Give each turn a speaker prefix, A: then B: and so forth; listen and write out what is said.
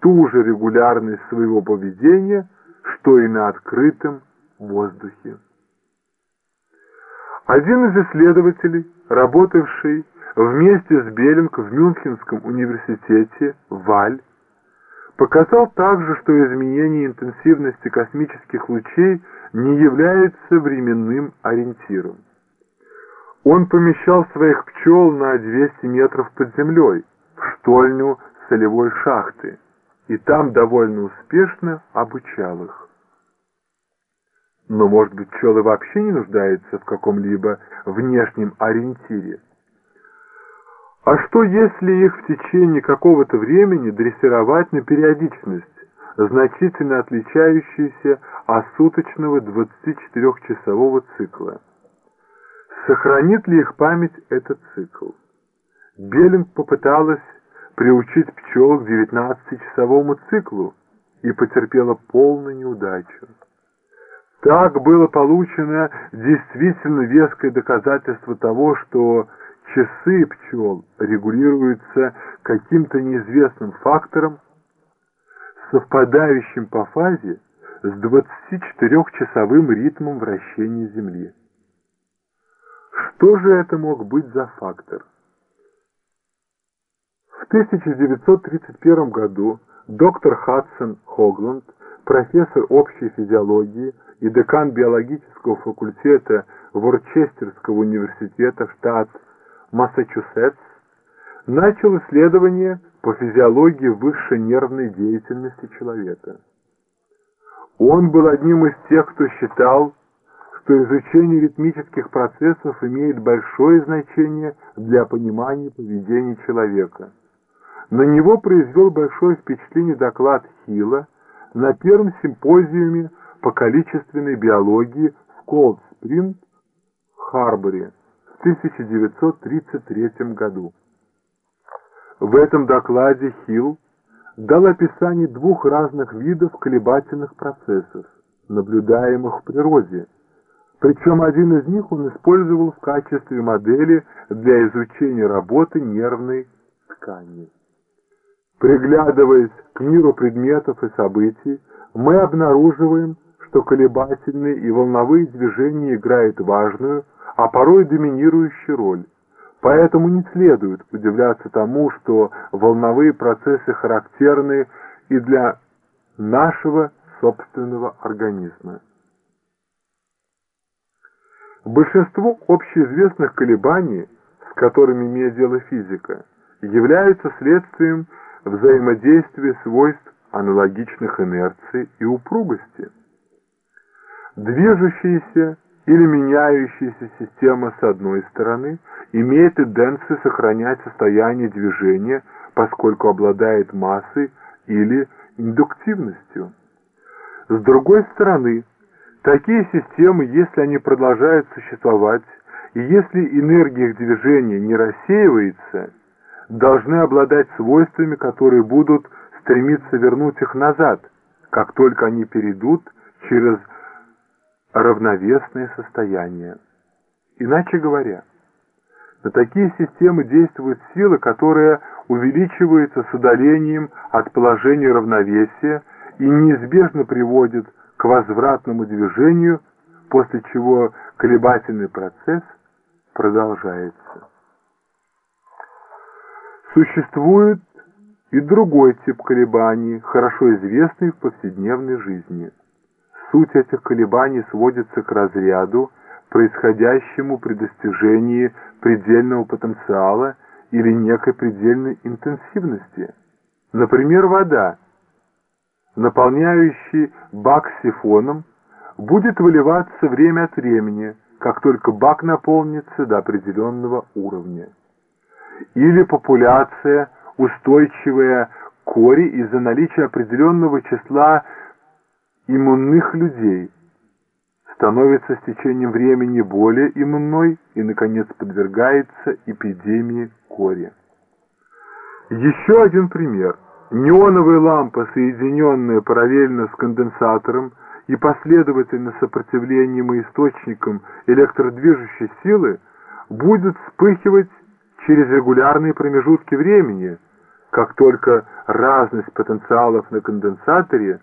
A: ту же регулярность своего поведения, что и на открытом воздухе. Один из исследователей, работавший вместе с Беллинг в Мюнхенском университете, Валь, показал также, что изменение интенсивности космических лучей не является временным ориентиром. Он помещал своих пчел на 200 метров под землей, в штольню солевой шахты, и там довольно успешно обучал их. Но, может быть, пчелы вообще не нуждаются в каком-либо внешнем ориентире? А что, если их в течение какого-то времени дрессировать на периодичность, значительно отличающуюся от суточного 24-часового цикла? Сохранит ли их память этот цикл? Беллинг попыталась приучить пчел к 19-часовому циклу и потерпела полную неудачу. Так было получено действительно веское доказательство того, что часы пчел регулируются каким-то неизвестным фактором, совпадающим по фазе с 24-часовым ритмом вращения Земли. Что же это мог быть за фактор? В 1931 году доктор Хадсон Хогланд, профессор общей физиологии и декан биологического факультета Ворчестерского университета штат Массачусетс, начал исследование по физиологии высшей нервной деятельности человека. Он был одним из тех, кто считал, что изучение ритмических процессов имеет большое значение для понимания поведения человека. На него произвел большое впечатление доклад Хилла на первом симпозиуме по количественной биологии в Колд-Спринг, Харборе в 1933 году. В этом докладе Хилл дал описание двух разных видов колебательных процессов, наблюдаемых в природе – причем один из них он использовал в качестве модели для изучения работы нервной ткани. Приглядываясь к миру предметов и событий, мы обнаруживаем, что колебательные и волновые движения играют важную, а порой доминирующую роль. Поэтому не следует удивляться тому, что волновые процессы характерны и для нашего собственного организма. Большинство общеизвестных колебаний, с которыми имеет дело физика, являются следствием взаимодействия свойств аналогичных инерции и упругости. Движущаяся или меняющаяся система с одной стороны имеет тенденцию сохранять состояние движения, поскольку обладает массой или индуктивностью. С другой стороны, Такие системы, если они продолжают существовать, и если энергия их движения не рассеивается, должны обладать свойствами, которые будут стремиться вернуть их назад, как только они перейдут через равновесное состояние. Иначе говоря, на такие системы действуют силы, которые увеличиваются с удалением от положения равновесия и неизбежно приводят к возвратному движению, после чего колебательный процесс продолжается. Существует и другой тип колебаний, хорошо известный в повседневной жизни. Суть этих колебаний сводится к разряду, происходящему при достижении предельного потенциала или некой предельной интенсивности. Например, вода – наполняющий бак сифоном, будет выливаться время от времени, как только бак наполнится до определенного уровня. Или популяция, устойчивая кори из-за наличия определенного числа иммунных людей, становится с течением времени более иммунной и, наконец, подвергается эпидемии кори. Еще один пример – Неоновая лампа, соединенная параллельно с конденсатором и последовательно сопротивлением и источником электродвижущей силы, будет вспыхивать через регулярные промежутки времени, как только разность потенциалов на конденсаторе